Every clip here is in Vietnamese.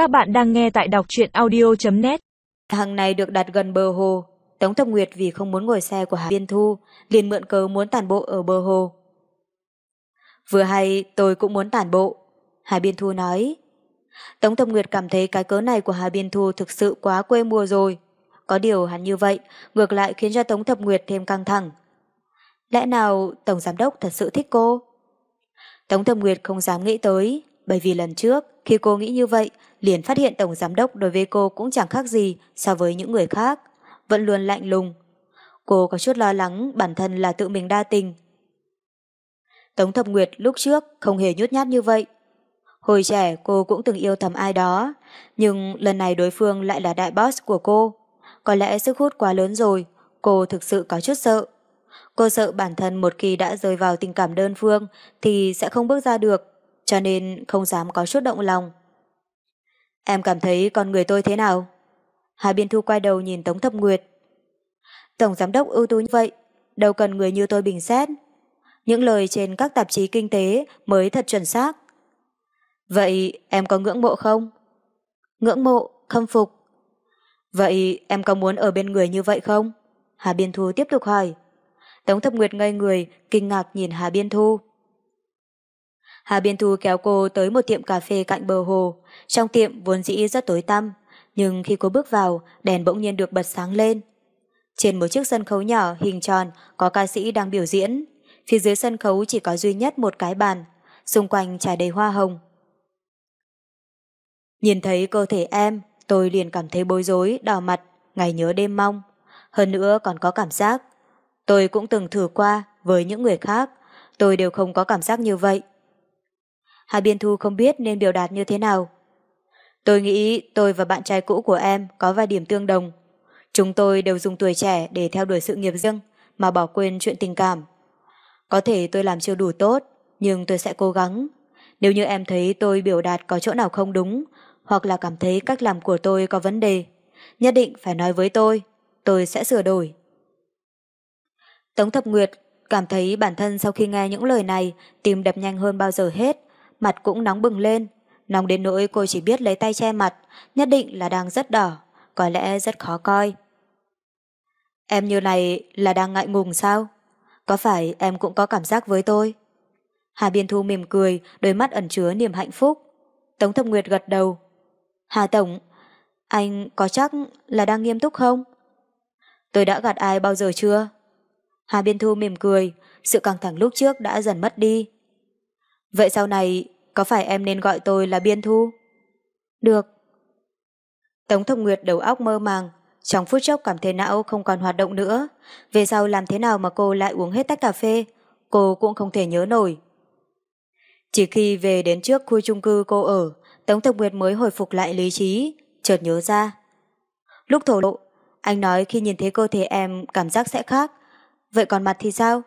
Các bạn đang nghe tại đọc truyện audio.net Hàng này được đặt gần bờ hồ. Tống Thập Nguyệt vì không muốn ngồi xe của Hà Biên Thu, liền mượn cớ muốn tản bộ ở bờ hồ. Vừa hay tôi cũng muốn tản bộ. Hà Biên Thu nói. Tống Thập Nguyệt cảm thấy cái cớ này của Hà Biên Thu thực sự quá quê mùa rồi. Có điều hắn như vậy, ngược lại khiến cho Tống Thập Nguyệt thêm căng thẳng. Lẽ nào Tổng Giám Đốc thật sự thích cô? Tống Thập Nguyệt không dám nghĩ tới, bởi vì lần trước, khi cô nghĩ như vậy, liền phát hiện Tổng Giám Đốc đối với cô cũng chẳng khác gì so với những người khác, vẫn luôn lạnh lùng. Cô có chút lo lắng bản thân là tự mình đa tình. Tống Thập Nguyệt lúc trước không hề nhút nhát như vậy. Hồi trẻ cô cũng từng yêu thầm ai đó, nhưng lần này đối phương lại là đại boss của cô. Có lẽ sức hút quá lớn rồi, cô thực sự có chút sợ. Cô sợ bản thân một khi đã rơi vào tình cảm đơn phương thì sẽ không bước ra được, cho nên không dám có chút động lòng. Em cảm thấy con người tôi thế nào? Hà Biên Thu quay đầu nhìn Tống Thập Nguyệt. Tổng giám đốc ưu tú như vậy, đâu cần người như tôi bình xét. Những lời trên các tạp chí kinh tế mới thật chuẩn xác. Vậy em có ngưỡng mộ không? Ngưỡng mộ, khâm phục. Vậy em có muốn ở bên người như vậy không? Hà Biên Thu tiếp tục hỏi. Tống Thập Nguyệt ngây người, kinh ngạc nhìn Hà Biên Thu. Hà Biên Thu kéo cô tới một tiệm cà phê cạnh bờ hồ. Trong tiệm vốn dĩ rất tối tăm, nhưng khi cô bước vào, đèn bỗng nhiên được bật sáng lên. Trên một chiếc sân khấu nhỏ hình tròn có ca sĩ đang biểu diễn. Phía dưới sân khấu chỉ có duy nhất một cái bàn, xung quanh trải đầy hoa hồng. Nhìn thấy cơ thể em, tôi liền cảm thấy bối rối, đỏ mặt, ngày nhớ đêm mong. Hơn nữa còn có cảm giác. Tôi cũng từng thử qua với những người khác, tôi đều không có cảm giác như vậy. Hà Biên Thu không biết nên biểu đạt như thế nào. Tôi nghĩ tôi và bạn trai cũ của em có vài điểm tương đồng. Chúng tôi đều dùng tuổi trẻ để theo đuổi sự nghiệp riêng mà bỏ quên chuyện tình cảm. Có thể tôi làm chưa đủ tốt, nhưng tôi sẽ cố gắng. Nếu như em thấy tôi biểu đạt có chỗ nào không đúng, hoặc là cảm thấy cách làm của tôi có vấn đề, nhất định phải nói với tôi, tôi sẽ sửa đổi. Tống Thập Nguyệt cảm thấy bản thân sau khi nghe những lời này, tim đập nhanh hơn bao giờ hết, mặt cũng nóng bừng lên. Nóng đến nỗi cô chỉ biết lấy tay che mặt, nhất định là đang rất đỏ, có lẽ rất khó coi. Em như này là đang ngại ngùng sao? Có phải em cũng có cảm giác với tôi? Hà Biên Thu mỉm cười, đôi mắt ẩn chứa niềm hạnh phúc. Tống Thập Nguyệt gật đầu. Hà Tổng, anh có chắc là đang nghiêm túc không? Tôi đã gạt ai bao giờ chưa? Hà Biên Thu mỉm cười, sự căng thẳng lúc trước đã dần mất đi. Vậy sau này, có phải em nên gọi tôi là Biên Thu? Được. Tống Thông Nguyệt đầu óc mơ màng, trong phút chốc cảm thấy não không còn hoạt động nữa. Về sau làm thế nào mà cô lại uống hết tách cà phê, cô cũng không thể nhớ nổi. Chỉ khi về đến trước khu chung cư cô ở, Tống Thông Nguyệt mới hồi phục lại lý trí, chợt nhớ ra. Lúc thổ lộ, anh nói khi nhìn thấy cơ thể em cảm giác sẽ khác, vậy còn mặt thì sao?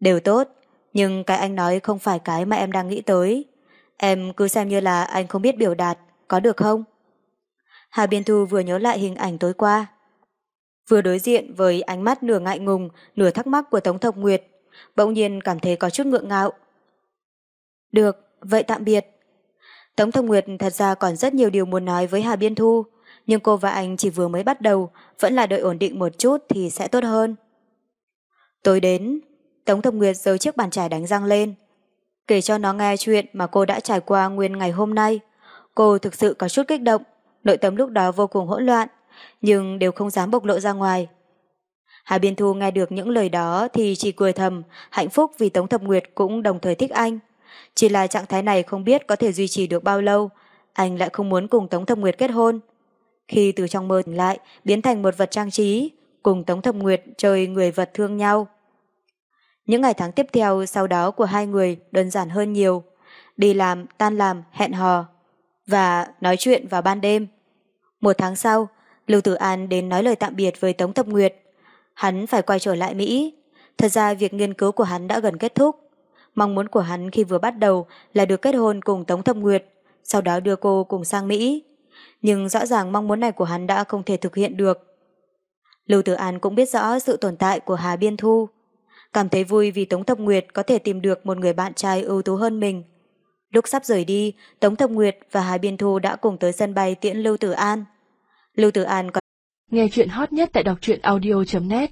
Đều tốt, nhưng cái anh nói không phải cái mà em đang nghĩ tới. Em cứ xem như là anh không biết biểu đạt, có được không? Hà Biên Thu vừa nhớ lại hình ảnh tối qua. Vừa đối diện với ánh mắt nửa ngại ngùng, nửa thắc mắc của Tống Thộc Nguyệt, bỗng nhiên cảm thấy có chút ngượng ngạo. Được, vậy tạm biệt. Tống Thộc Nguyệt thật ra còn rất nhiều điều muốn nói với Hà Biên Thu, nhưng cô và anh chỉ vừa mới bắt đầu, vẫn là đợi ổn định một chút thì sẽ tốt hơn. Tối đến, Tống Thập Nguyệt giơ chiếc bàn chải đánh răng lên. Kể cho nó nghe chuyện mà cô đã trải qua nguyên ngày hôm nay. Cô thực sự có chút kích động, nội tâm lúc đó vô cùng hỗn loạn, nhưng đều không dám bộc lộ ra ngoài. Hà Biên Thu nghe được những lời đó thì chỉ cười thầm, hạnh phúc vì Tống Thập Nguyệt cũng đồng thời thích anh. Chỉ là trạng thái này không biết có thể duy trì được bao lâu, anh lại không muốn cùng Tống Thập Nguyệt kết hôn. Khi từ trong mơ tỉnh lại, biến thành một vật trang trí, cùng Tống Thập Nguyệt chơi người vật thương nhau. Những ngày tháng tiếp theo sau đó của hai người đơn giản hơn nhiều. Đi làm, tan làm, hẹn hò. Và nói chuyện vào ban đêm. Một tháng sau, Lưu Tử An đến nói lời tạm biệt với Tống Thập Nguyệt. Hắn phải quay trở lại Mỹ. Thật ra việc nghiên cứu của hắn đã gần kết thúc. Mong muốn của hắn khi vừa bắt đầu là được kết hôn cùng Tống Thập Nguyệt, sau đó đưa cô cùng sang Mỹ. Nhưng rõ ràng mong muốn này của hắn đã không thể thực hiện được. Lưu Tử An cũng biết rõ sự tồn tại của Hà Biên Thu cảm thấy vui vì Tống Thập Nguyệt có thể tìm được một người bạn trai ưu tú hơn mình. Lúc sắp rời đi, Tống Thập Nguyệt và Hà Biên Thu đã cùng tới sân bay tiễn Lưu Tử An. Lưu Tử An có... Nghe chuyện hot nhất tại đọc truyện audio.net